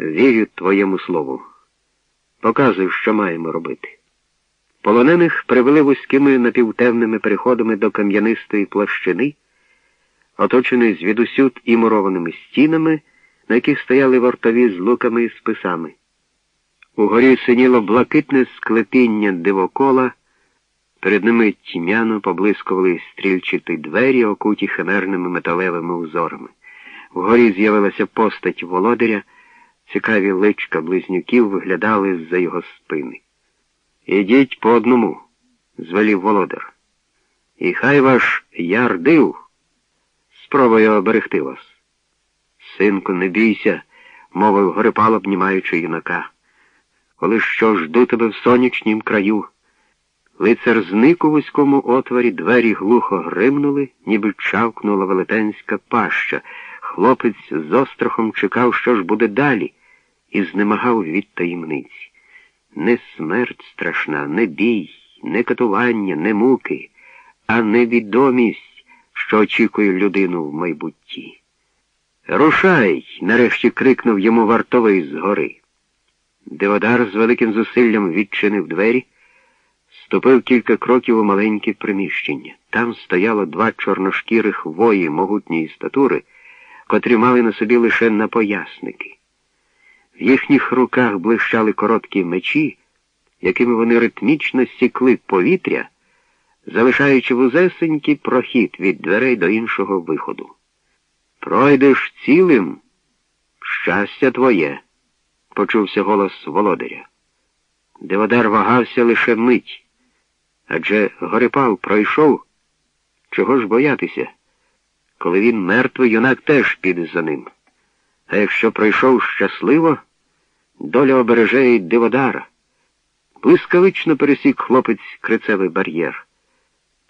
Вірю твоєму слову. Показуй, що маємо робити. Полонених привели вузькими напівтемними переходами до кам'янистої площини, оточеної звідусюд і мурованими стінами, на яких стояли вартові з луками і списами. Угорі синіло блакитне склепіння дивокола, перед ними тьмяно поблискували стрільчаті двері, окуті химерними металевими узорами. Вгорі з'явилася постать володаря, цікаві личка близнюків виглядали з-за його спини. Ідіть по одному, звелів володар. І хай ваш ярдив спробує оберегти вас. Синку, не бійся, мовив Горипал, обнімаючи юнака. Коли що жду тебе в сонячнім краю. Лицар зник у вузькому отворі, двері глухо гримнули, ніби чавкнула велетенська паща. Хлопець з острахом чекав, що ж буде далі, і знемагав від таємниці. Не смерть страшна, не бій, не катування, не муки, а невідомість, що очікує людину в майбутті. Рушай! нарешті крикнув йому вартовий згори. Деводар з великим зусиллям відчинив двері, ступив кілька кроків у маленьке приміщення. Там стояло два чорношкірих вої могутньої статури, котрі мали на собі лише напоясники. В їхніх руках блищали короткі мечі, якими вони ритмічно сікли повітря, залишаючи вузесенький прохід від дверей до іншого виходу. Пройдеш цілим, щастя твоє, почувся голос володаря. Деводар вагався лише мить, адже Горипал пройшов, чого ж боятися? Коли він мертвий, юнак теж піде за ним. А якщо пройшов щасливо, доля обереже й диводара. Блискавично пересік хлопець крицевий бар'єр.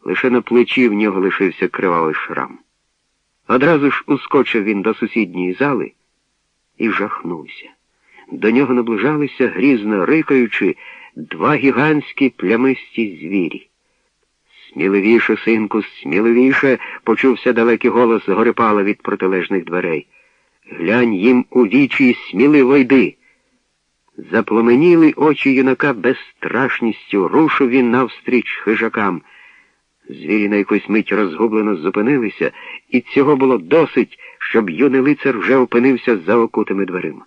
Лише на плечі в нього лишився кривавий шрам. Одразу ж ускочив він до сусідньої зали і жахнувся. До нього наближалися, грізно рикаючи, два гігантські плямисті звірі. Сміливіше, синку, сміливіше, почувся далекий голос Горипала від протилежних дверей. Глянь їм у вічі сміливо йди. Запломеніли очі юнака безстрашністю, рушив він навстріч хижакам. Звірі на якусь мить розгублено зупинилися, і цього було досить, щоб юний лицар вже опинився за окутими дверима.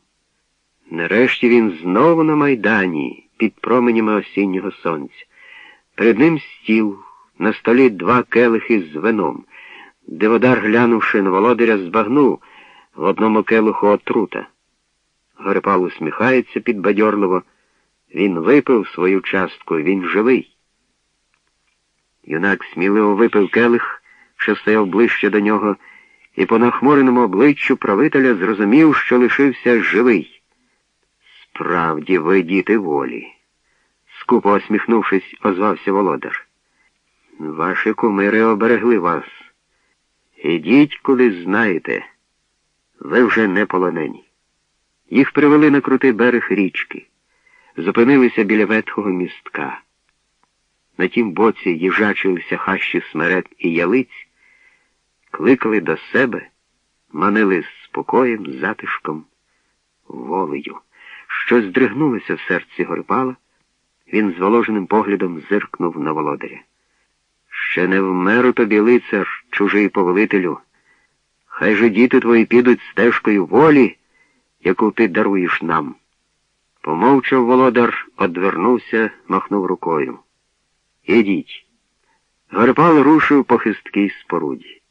Нарешті він знову на майдані, під променями осіннього сонця. Перед ним стіл, на столі два келихи з вином. Диводар, глянувши на володаря, збагнув в одному келиху отрута. Горипал усміхається підбадьорливо. Він випив свою частку, він живий. Юнак сміливо випив келих, що стояв ближче до нього, і по нахмуреному обличчю правителя зрозумів, що лишився живий. Справді, ви діти волі, скупо осміхнувшись, озвався володар. Ваші кумири оберегли вас. Ідіть, куди знаєте. Ви вже не полонені. Їх привели на крутий берег річки, зупинилися біля ветхого містка. На тім боці їжачилися хащі смерек і ялиць, кликали до себе, манили спокоєм, затишком, волею. Щось здригнулося в серці Горпала, він зволоженим поглядом зиркнув на володаря. Ще не вмер тобі лицар, чужий повелителю. Хай же діти твої підуть стежкою волі, яку ти даруєш нам. Помовчав володар, одвернувся, махнув рукою. Ідіть. Горпал рушив по хисткій споруді.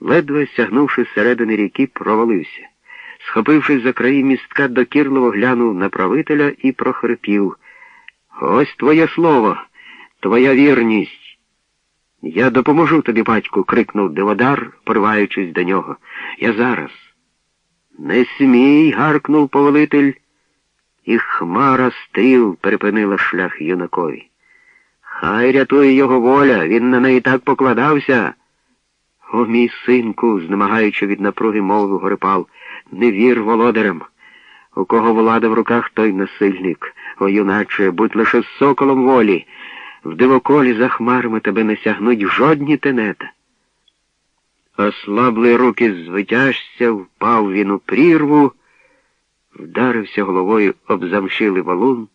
Ледве сягнувши середини ріки, провалився. Схопившись за краї містка, докірливо глянув на правителя і прохрипів. Ось твоє слово, твоя вірність. Я допоможу тобі, батьку, крикнув Деводар, пориваючись до нього. Я зараз. Не смій, гаркнув повелитель, і хмара стріл перепинила шлях юнакові. Хай рятує його воля, він на неї так покладався. О, мій синку, знемагаючи від напруги, мовив Горипал, не вір володарям. У кого влада в руках, той насильник. О, юначе, будь лише соколом волі. В дивоколі за хмарами тебе не сягнуть жодні тенета. Ослабли руки звитяжця, впав він у прірву, вдарився головою об замшили валун